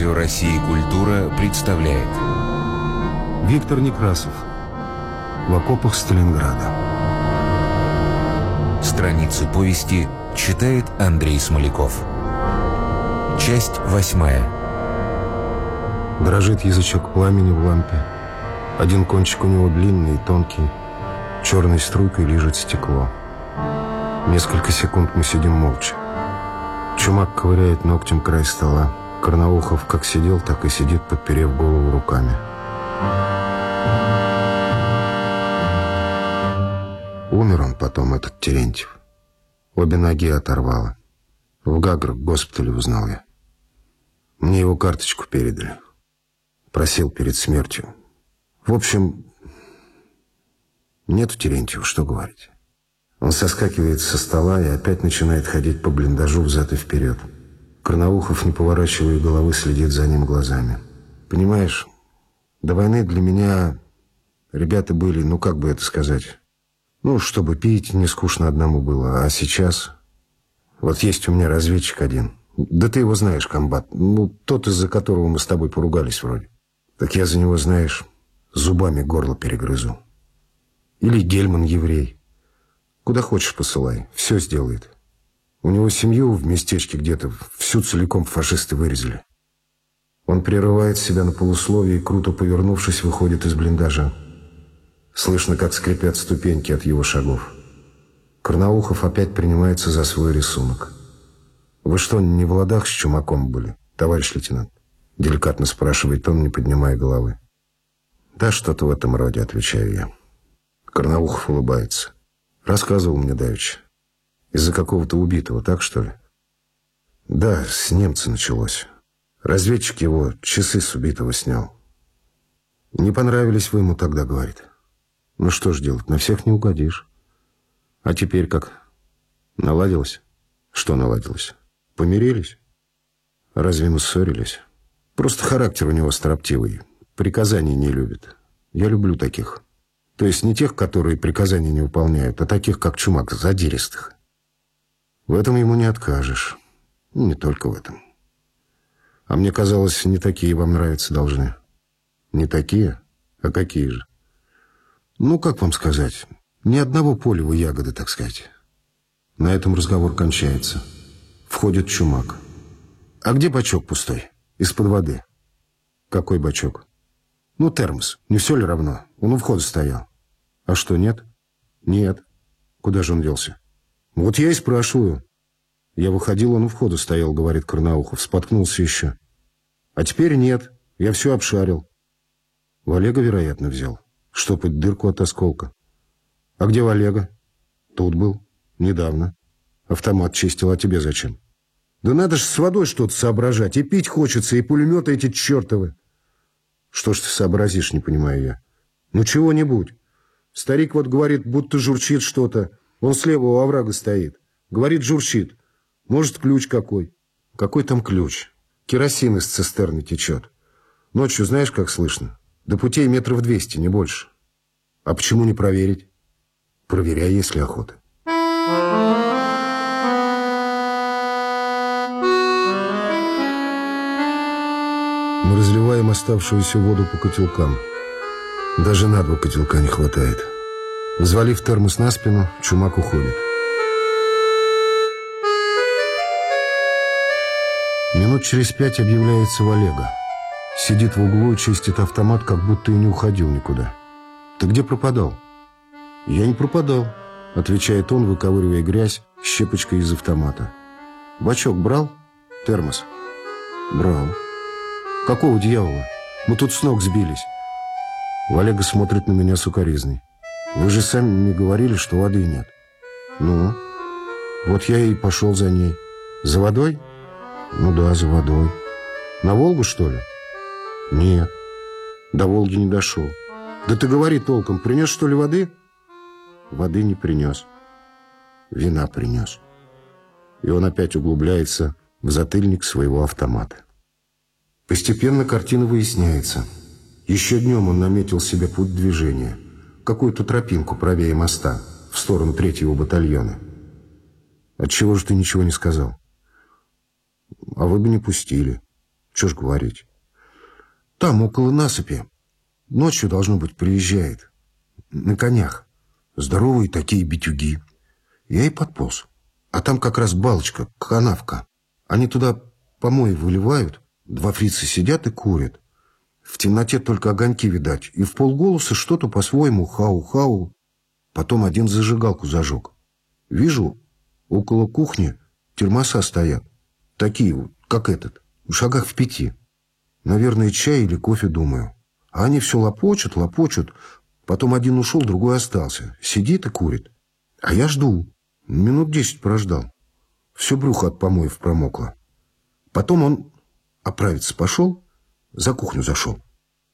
Радио России «Культура» представляет. Виктор Некрасов. В окопах Сталинграда Страницы повести читает Андрей Смоляков. Часть восьмая. Дрожит язычок пламени в лампе. Один кончик у него длинный и тонкий. Черной струйкой лежит стекло. Несколько секунд мы сидим молча. Чумак ковыряет ногтем край стола Карнаухов как сидел, так и сидит, подперев голову руками. Умер он потом, этот Терентьев. Обе ноги оторвало. В Гагр госпитале узнал я. Мне его карточку передали. Просил перед смертью. В общем, нету Терентьева, что говорить. Он соскакивает со стола и опять начинает ходить по блиндажу взад и вперед. Карнаухов, не поворачивая головы, следит за ним глазами. Понимаешь, до войны для меня ребята были, ну как бы это сказать, ну, чтобы пить, не скучно одному было. А сейчас... Вот есть у меня разведчик один. Да ты его знаешь, комбат. Ну, тот, из-за которого мы с тобой поругались вроде. Так я за него, знаешь, зубами горло перегрызу. Или Гельман еврей. Куда хочешь посылай, все сделает. У него семью в местечке где-то всю целиком фашисты вырезали. Он прерывает себя на полусловие и, круто повернувшись, выходит из блиндажа. Слышно, как скрипят ступеньки от его шагов. Карнаухов опять принимается за свой рисунок. «Вы что, не в ладах с чумаком были, товарищ лейтенант?» Деликатно спрашивает он, не поднимая головы. «Да, что-то в этом роде», — отвечаю я. Карнаухов улыбается. «Рассказывал мне давеча. Из-за какого-то убитого, так что ли? Да, с немца началось. Разведчик его часы с убитого снял. Не понравились вы ему тогда, говорит. Ну что ж делать, на всех не угодишь. А теперь как? Наладилось? Что наладилось? Помирились? Разве мы ссорились? Просто характер у него строптивый. Приказаний не любит. Я люблю таких. То есть не тех, которые приказания не выполняют, а таких, как чумак, задиристых. В этом ему не откажешь. Ну, не только в этом. А мне казалось, не такие вам нравиться должны. Не такие? А какие же? Ну, как вам сказать? Ни одного полевой ягоды, так сказать. На этом разговор кончается. Входит чумак. А где бачок пустой? Из-под воды. Какой бачок? Ну, термос. Не все ли равно? Он у входа стоял. А что, нет? Нет. Куда же он делся? Вот я и спрашиваю. Я выходил, он у входа стоял, говорит Карнаухов. Споткнулся еще. А теперь нет. Я все обшарил. В Олега, вероятно, взял. Штопать дырку от осколка. А где Олега? Тут был. Недавно. Автомат чистил, а тебе зачем? Да надо ж с водой что-то соображать. И пить хочется, и пулеметы эти чертовы. Что ж ты сообразишь, не понимаю я. Ну, чего-нибудь. Старик вот говорит, будто журчит что-то. Он слева у оврага стоит. Говорит, журчит. Может, ключ какой. Какой там ключ? Керосин из цистерны течет. Ночью знаешь, как слышно? До путей метров двести, не больше. А почему не проверить? Проверяй, если охота. Мы разливаем оставшуюся воду по котелкам. Даже на два котелка не хватает. Взвалив термос на спину, чумак уходит. Минут через пять объявляется Валега. Сидит в углу чистит автомат, как будто и не уходил никуда. «Ты где пропадал?» «Я не пропадал», — отвечает он, выковыривая грязь щепочкой из автомата. «Бачок брал? Термос?» «Брал». «Какого дьявола? Мы тут с ног сбились». Валега смотрит на меня сукоризной. «Вы же сами мне говорили, что воды нет». «Ну?» «Вот я и пошел за ней». «За водой?» «Ну да, за водой». «На Волгу, что ли?» «Нет». «До Волги не дошел». «Да ты говори толком, принес, что ли, воды?» «Воды не принес. Вина принес». И он опять углубляется в затыльник своего автомата. Постепенно картина выясняется – еще днем он наметил себе путь движения, какую-то тропинку правее моста, в сторону третьего батальона. Отчего же ты ничего не сказал? А вы бы не пустили. Что ж говорить. Там, около насыпи, ночью, должно быть, приезжает. На конях. Здоровые такие битюги. Я и подполз. А там как раз балочка, канавка. Они туда помои выливают, два фрица сидят и курят. В темноте только огоньки видать, и в полголоса что-то по-своему хау-хау. Потом один зажигалку зажег. Вижу, около кухни термоса стоят. Такие вот, как этот, в шагах в пяти. Наверное, чай или кофе, думаю. А они все лопочут, лопочут. Потом один ушел, другой остался. Сидит и курит. А я жду. Минут десять прождал. Все брюхо от помоев промокло. Потом он оправиться пошел, за кухню зашел.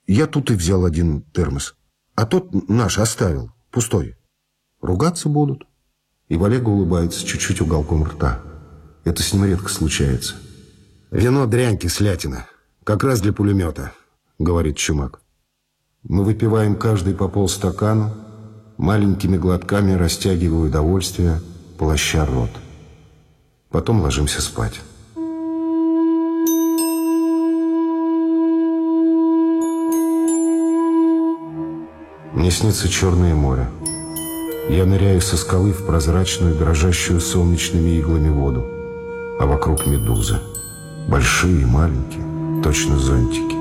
Я тут и взял один термос. А тот наш оставил, пустой. Ругаться будут. И Валега улыбается чуть-чуть уголком рта. Это с ним редко случается. «Вино дрянь кислятина. Как раз для пулемета», — говорит Чумак. Мы выпиваем каждый по полстакану, маленькими глотками растягивая удовольствие, полоща рот. Потом ложимся спать. Мне снится Черное море. Я ныряю со скалы в прозрачную, дрожащую солнечными иглами воду. А вокруг медузы. Большие и маленькие, точно зонтики.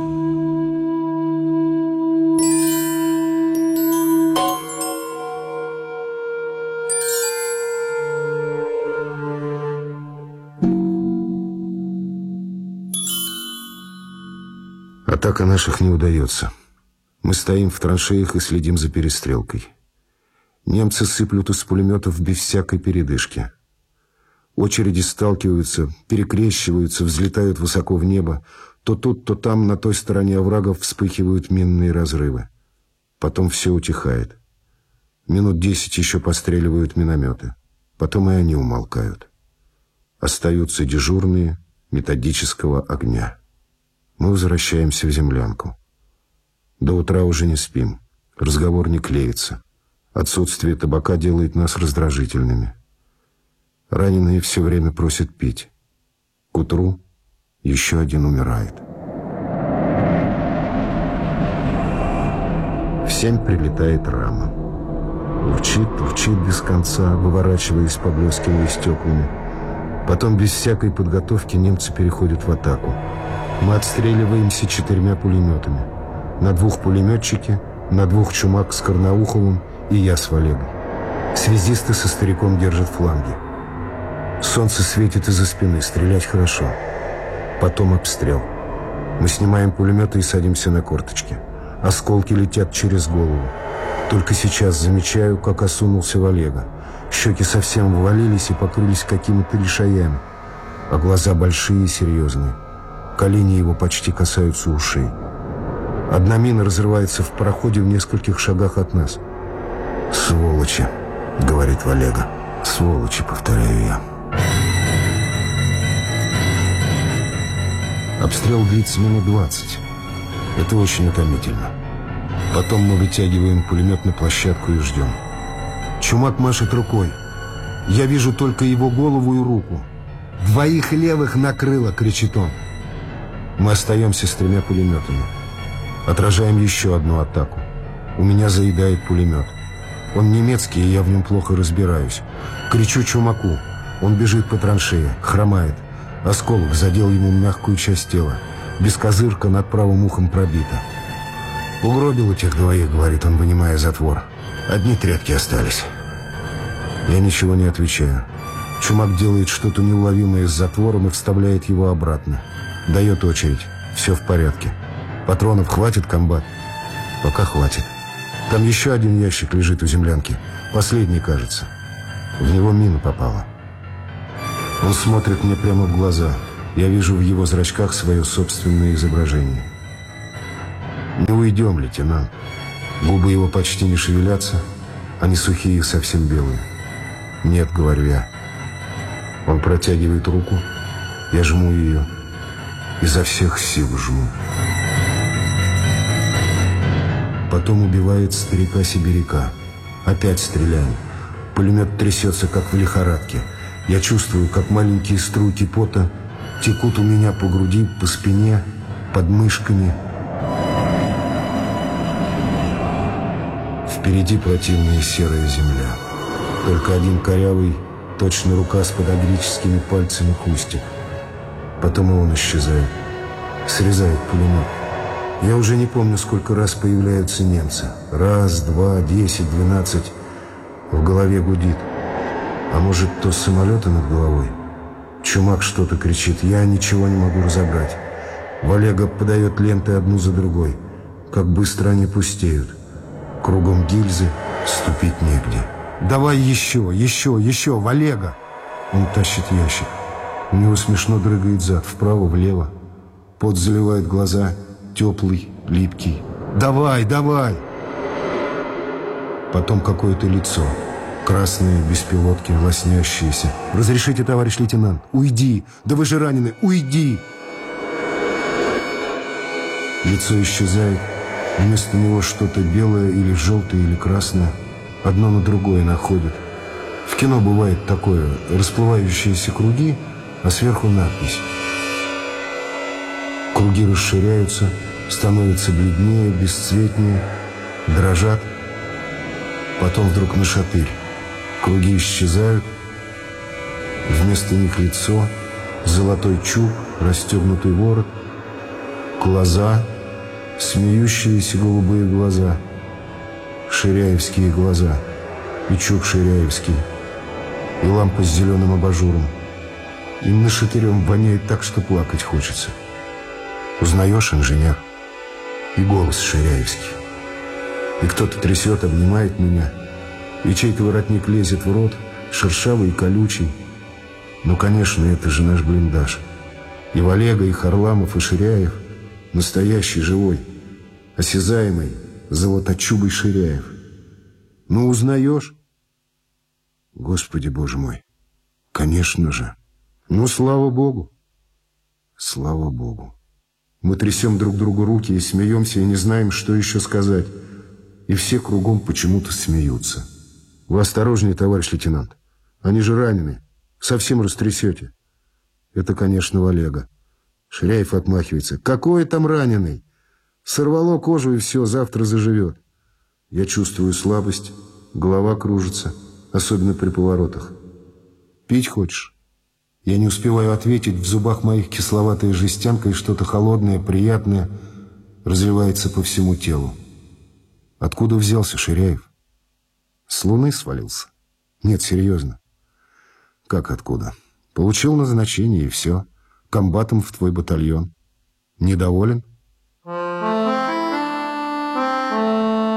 Атака наших не удается. Мы стоим в траншеях и следим за перестрелкой. Немцы сыплют из пулеметов без всякой передышки. Очереди сталкиваются, перекрещиваются, взлетают высоко в небо. То тут, то там, на той стороне оврагов вспыхивают минные разрывы. Потом все утихает. Минут десять еще постреливают минометы. Потом и они умолкают. Остаются дежурные методического огня. Мы возвращаемся в землянку. До утра уже не спим. Разговор не клеится. Отсутствие табака делает нас раздражительными. Раненые все время просят пить. К утру еще один умирает. В семь прилетает рама. Урчит, урчит без конца, выворачиваясь, поблескивая стеклами. Потом без всякой подготовки немцы переходят в атаку. Мы отстреливаемся четырьмя пулеметами. На двух пулеметчики, на двух чумак с Карнауховым и я с Валегой. Связисты со стариком держат фланги. Солнце светит из-за спины, стрелять хорошо. Потом обстрел. Мы снимаем пулеметы и садимся на корточки. Осколки летят через голову. Только сейчас замечаю, как осунулся Валега. Щеки совсем ввалились и покрылись какими-то лишаями. А глаза большие и серьезные. Колени его почти касаются ушей. Одна мина разрывается в проходе в нескольких шагах от нас. «Сволочи», — говорит Валега. «Сволочи», — повторяю я. Обстрел длится минут двадцать. Это очень утомительно. Потом мы вытягиваем пулемет на площадку и ждем. Чумак машет рукой. Я вижу только его голову и руку. «Двоих левых накрыло!» — кричит он. Мы остаемся с тремя пулеметами. Отражаем еще одну атаку. У меня заедает пулемет. Он немецкий, и я в нем плохо разбираюсь. Кричу чумаку. Он бежит по траншее, хромает. Осколок задел ему мягкую часть тела. Бескозырка над правым ухом пробита. «Угробил этих двоих», — говорит он, вынимая затвор. «Одни тряпки остались». Я ничего не отвечаю. Чумак делает что-то неуловимое с затвором и вставляет его обратно. Дает очередь. Все в порядке. Патронов хватит, комбат? Пока хватит. Там еще один ящик лежит у землянки. Последний, кажется. В него мина попала. Он смотрит мне прямо в глаза. Я вижу в его зрачках свое собственное изображение. Не уйдем, лейтенант. Губы его почти не шевелятся. Они сухие и совсем белые. Нет, говорю я. Он протягивает руку. Я жму ее. Изо всех сил жму. Потом убивает старика-сибиряка. Опять стреляем. Пулемет трясется, как в лихорадке. Я чувствую, как маленькие струйки пота текут у меня по груди, по спине, под мышками. Впереди противная серая земля. Только один корявый, точно рука с подогрическими пальцами кустик. Потом он исчезает. Срезает пулемет. Я уже не помню, сколько раз появляются немцы. Раз, два, десять, двенадцать. В голове гудит. А может, то самолеты над головой? Чумак что-то кричит. Я ничего не могу разобрать. Валега подает ленты одну за другой. Как быстро они пустеют. Кругом гильзы, ступить негде. «Давай еще, еще, еще, Валега!» Он тащит ящик. У него смешно дрыгает зад, вправо, влево. Пот заливает глаза, теплый, липкий. «Давай, давай!» Потом какое-то лицо. Красные беспилотки, лоснящиеся. «Разрешите, товарищ лейтенант? Уйди! Да вы же ранены! Уйди!» Лицо исчезает. Вместо него что-то белое или желтое или красное. Одно на другое находит. В кино бывает такое. Расплывающиеся круги, а сверху надпись. Круги расширяются, становятся бледнее, бесцветнее, дрожат. Потом вдруг на шатырь. Круги исчезают. Вместо них лицо, золотой чуб, расстегнутый ворот, глаза, смеющиеся голубые глаза, ширяевские глаза, и чуб ширяевский, и лампа с зеленым абажуром. И на шатырем воняет так, что плакать хочется. Узнаешь, инженер? И голос ширяевский. И кто-то трясет, обнимает меня — и чей-то воротник лезет в рот, шершавый и колючий. Ну, конечно, это же наш блиндаж. И Валега, и Харламов, и Ширяев. Настоящий, живой, осязаемый, золоточубый Ширяев. Ну, узнаешь? Господи, боже мой. Конечно же. Ну, слава богу. Слава богу. Мы трясем друг другу руки и смеемся, и не знаем, что еще сказать. И все кругом почему-то смеются. Вы осторожнее, товарищ лейтенант. Они же ранены. Совсем растрясете. Это, конечно, Валега. Ширяев отмахивается. Какой там раненый? Сорвало кожу и все, завтра заживет. Я чувствую слабость, голова кружится, особенно при поворотах. Пить хочешь? Я не успеваю ответить, в зубах моих кисловатая жестянка и что-то холодное, приятное разливается по всему телу. Откуда взялся Ширяев? С луны свалился? Нет, серьезно. Как откуда? Получил назначение и все. Комбатом в твой батальон. Недоволен?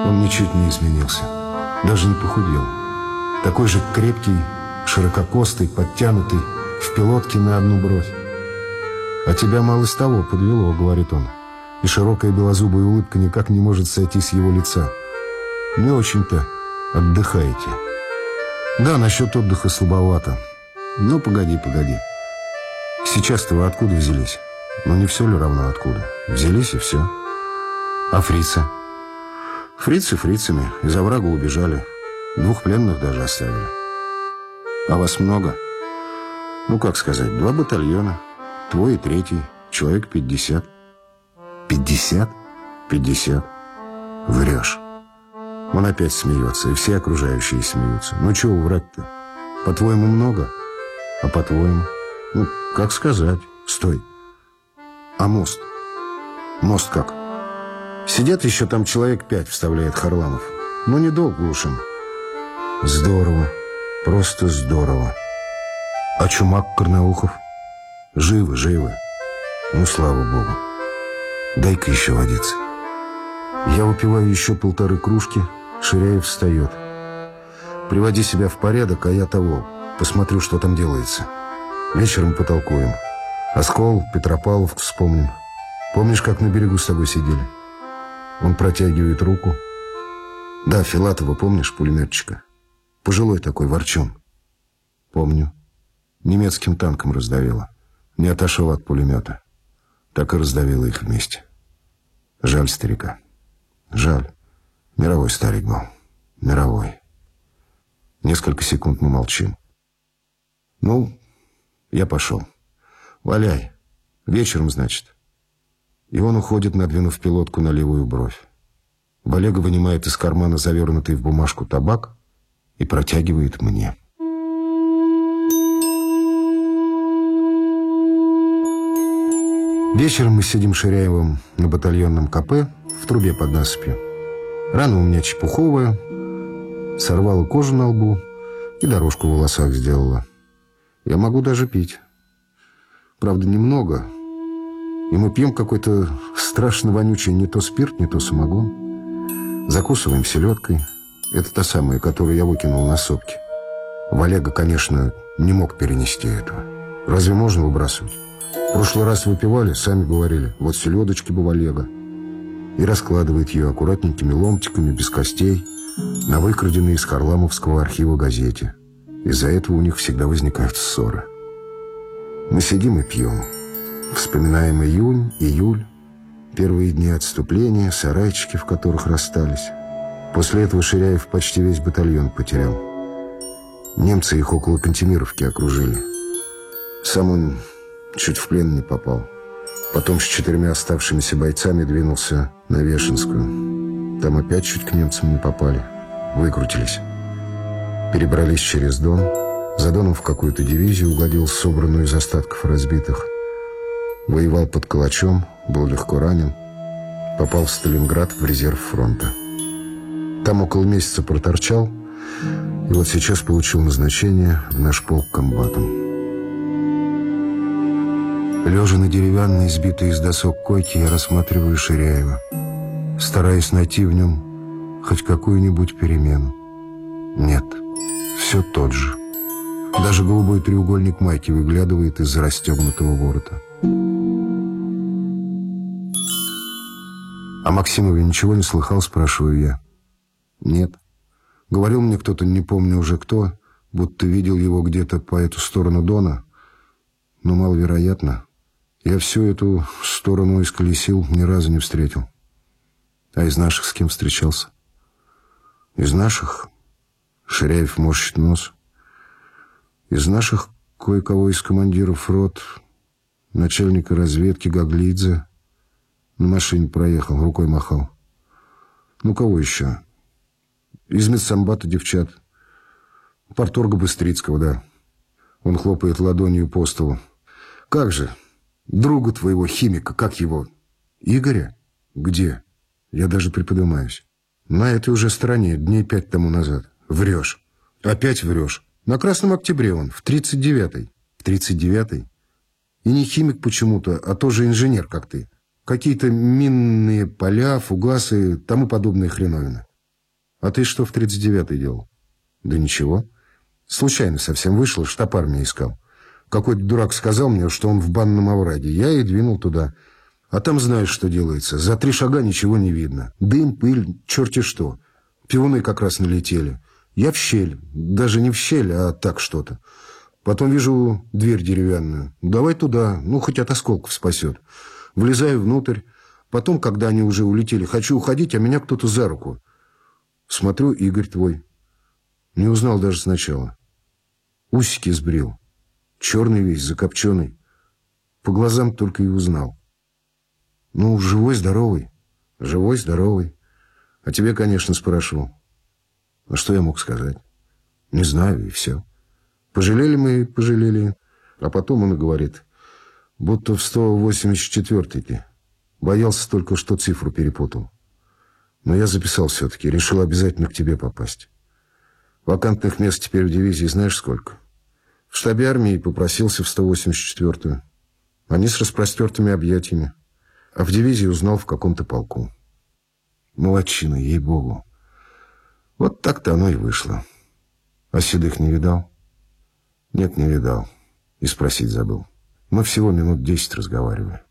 Он ничуть не изменился. Даже не похудел. Такой же крепкий, ширококостый, подтянутый, в пилотке на одну бровь. «А тебя мало с того подвело», — говорит он. И широкая белозубая улыбка никак не может сойти с его лица. «Не очень-то». Отдыхаете. Да, насчет отдыха слабовато. Ну, погоди, погоди. Сейчас-то вы откуда взялись? Ну, не все ли равно откуда? Взялись и все. А фрицы? Фрицы фрицами. Из оврага убежали. Двух пленных даже оставили. А вас много? Ну, как сказать, два батальона. Твой и третий. Человек пятьдесят. Пятьдесят? Пятьдесят. Врешь. Он опять смеется, и все окружающие смеются. Ну, чего врать-то? По-твоему, много? А по-твоему? Ну, как сказать? Стой. А мост? Мост как? Сидят еще там человек пять, вставляет Харламов. Ну, недолго уж им. Здорово. Просто здорово. А Чумак Корнаухов? Живы, живы. Ну, слава богу. Дай-ка еще водиться. Я выпиваю еще полторы кружки, Ширяев встает. «Приводи себя в порядок, а я того. Посмотрю, что там делается. Вечером потолкуем. Оскол, Петропавловку вспомним. Помнишь, как на берегу с тобой сидели?» Он протягивает руку. «Да, Филатова, помнишь, пулеметчика? Пожилой такой, ворчун». «Помню. Немецким танком раздавила. Не отошел от пулемета. Так и раздавила их вместе. Жаль старика. Жаль». Мировой старик был. Мировой. Несколько секунд мы молчим. Ну, я пошел. Валяй. Вечером, значит. И он уходит, надвинув пилотку на левую бровь. Валега вынимает из кармана завернутый в бумажку табак и протягивает мне. Вечером мы сидим Ширяевым на батальонном КП в трубе под насыпью. Рана у меня чепуховая, сорвала кожу на лбу и дорожку в волосах сделала. Я могу даже пить. Правда, немного. И мы пьем какой-то страшно вонючий не то спирт, не то самогон. Закусываем селедкой. Это та самая, которую я выкинул на сопки. Валега, конечно, не мог перенести этого. Разве можно выбрасывать? В прошлый раз выпивали, сами говорили, вот селедочки бы Валега. И раскладывает ее аккуратненькими ломтиками, без костей, на выкраденной из Харламовского архива газете. Из-за этого у них всегда возникают ссоры. Мы сидим и пьем. Вспоминаем июнь, июль, первые дни отступления, сарайчики, в которых расстались. После этого Ширяев почти весь батальон потерял. Немцы их около Кантемировки окружили. Сам он чуть в плен не попал. Потом с четырьмя оставшимися бойцами двинулся на Вешенскую. Там опять чуть к немцам не попали. Выкрутились. Перебрались через Дон. За Доном в какую-то дивизию угодил собранную из остатков разбитых. Воевал под Калачом, был легко ранен. Попал в Сталинград в резерв фронта. Там около месяца проторчал. И вот сейчас получил назначение в наш полк комбатом. Лежа на деревянной, сбитой из досок койке, я рассматриваю Ширяева, стараясь найти в нем хоть какую-нибудь перемену. Нет, все тот же. Даже голубой треугольник майки выглядывает из-за расстегнутого ворота. «А Максимове ничего не слыхал?» – спрашиваю я. «Нет». Говорил мне кто-то, не помню уже кто, будто видел его где-то по эту сторону Дона, но маловероятно. Я всю эту сторону исколесил, ни разу не встретил. А из наших с кем встречался? Из наших Ширяев морщит нос. Из наших кое-кого из командиров рот, начальника разведки Гаглидзе, на машине проехал, рукой махал. Ну, кого еще? Из медсамбата девчат. Порторга Быстрицкого, да. Он хлопает ладонью по столу. Как же? Друга твоего химика, как его? Игоря? Где? Я даже приподнимаюсь. На этой уже стороне, дней пять тому назад. Врешь. Опять врешь. На Красном Октябре он, в 39-й. В 39-й? И не химик почему-то, а тоже инженер, как ты. Какие-то минные поля, фугасы, тому подобные хреновины. А ты что в 39-й делал? Да ничего. Случайно совсем вышел, штаб армии искал. Какой-то дурак сказал мне, что он в банном овраге. Я и двинул туда. А там знаешь, что делается. За три шага ничего не видно. Дым, пыль, черти что. Пивуны как раз налетели. Я в щель. Даже не в щель, а так что-то. Потом вижу дверь деревянную. Давай туда, ну, хоть от осколков спасет. Влезаю внутрь. Потом, когда они уже улетели, хочу уходить, а меня кто-то за руку. Смотрю, Игорь твой. Не узнал даже сначала. Усики сбрил. Черный весь, закопченный. По глазам только и узнал. Ну, живой, здоровый. Живой, здоровый. А тебе, конечно, спрашивал. А что я мог сказать? Не знаю, и все. Пожалели мы, пожалели. А потом он и говорит, будто в 184-й ты. Боялся только, что цифру перепутал. Но я записал все-таки, решил обязательно к тебе попасть. Вакантных мест теперь в дивизии знаешь сколько? В штабе армии попросился в 184-ю. Они с распростертыми объятиями. А в дивизии узнал в каком-то полку. Молодчина, ей-богу. Вот так-то оно и вышло. А Седых не видал? Нет, не видал. И спросить забыл. Мы всего минут десять разговаривали.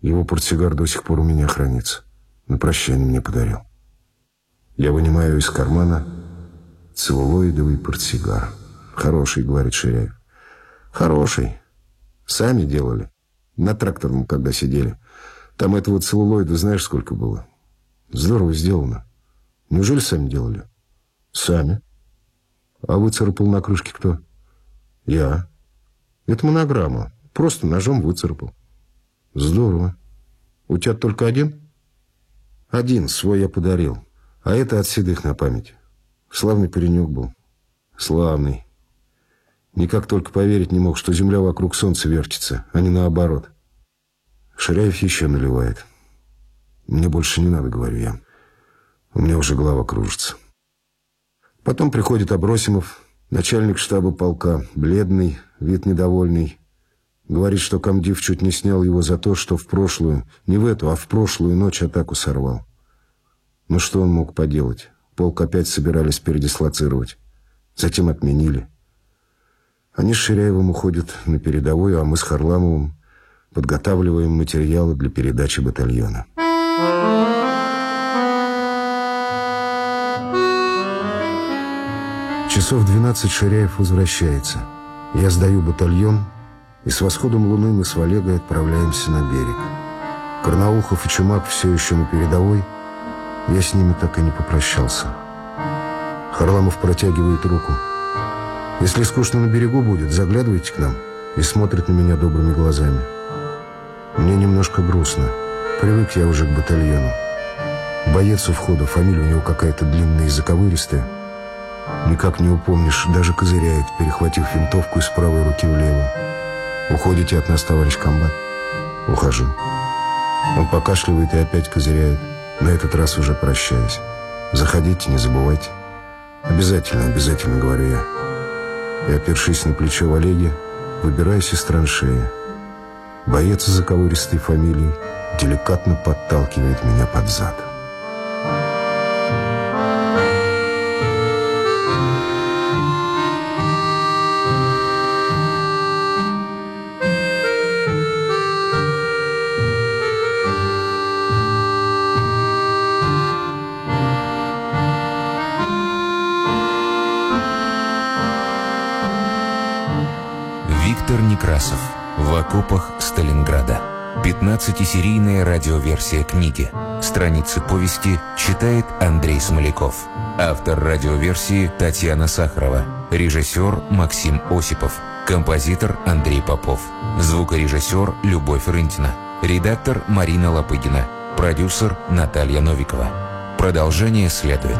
Его портсигар до сих пор у меня хранится. На прощание мне подарил. Я вынимаю из кармана целлулоидовый портсигар. Хороший, говорит Ширяев. Хороший. Сами делали. На тракторном, когда сидели. Там этого целлулоида знаешь, сколько было? Здорово сделано. Неужели сами делали? Сами. А выцарапал на крышке кто? Я. Это монограмма. Просто ножом выцарапал. Здорово. У тебя только один? Один, свой я подарил. А это от седых на память. Славный паренек был. Славный. Никак только поверить не мог, что земля вокруг солнца вертится, а не наоборот. Ширяев еще наливает. Мне больше не надо, говорю я. У меня уже голова кружится. Потом приходит Абросимов, начальник штаба полка, бледный, вид недовольный. Говорит, что комдив чуть не снял его за то, что в прошлую, не в эту, а в прошлую ночь атаку сорвал. Ну что он мог поделать? Полк опять собирались передислоцировать. Затем отменили. Они с Ширяевым уходят на передовую, а мы с Харламовым подготавливаем материалы для передачи батальона. Часов 12 Ширяев возвращается. Я сдаю батальон, и с восходом луны мы с Валегой отправляемся на берег. Карнаухов и Чумак все еще на передовой. Я с ними так и не попрощался. Харламов протягивает руку. Если скучно на берегу будет, заглядывайте к нам. И смотрит на меня добрыми глазами. Мне немножко грустно. Привык я уже к батальону. Боец у входа, фамилия у него какая-то длинная и заковыристая. Никак не упомнишь, даже козыряет, перехватив винтовку из правой руки влево. «Уходите от нас, товарищ комбат?» «Ухожу». Он покашливает и опять козыряет, на этот раз уже прощаясь. «Заходите, не забывайте». «Обязательно, обязательно», — говорю я. И, опершись на плечо Валеги, выбираюсь из траншеи. Боец заковыристой фамилии деликатно подталкивает меня под зад. Некрасов. В окопах Сталинграда. 15-серийная радиоверсия книги. Страницы повести читает Андрей Смоляков. Автор радиоверсии Татьяна Сахарова. Режиссер Максим Осипов. Композитор Андрей Попов. Звукорежиссер Любовь Рынтина. Редактор Марина Лопыгина. Продюсер Наталья Новикова. Продолжение следует.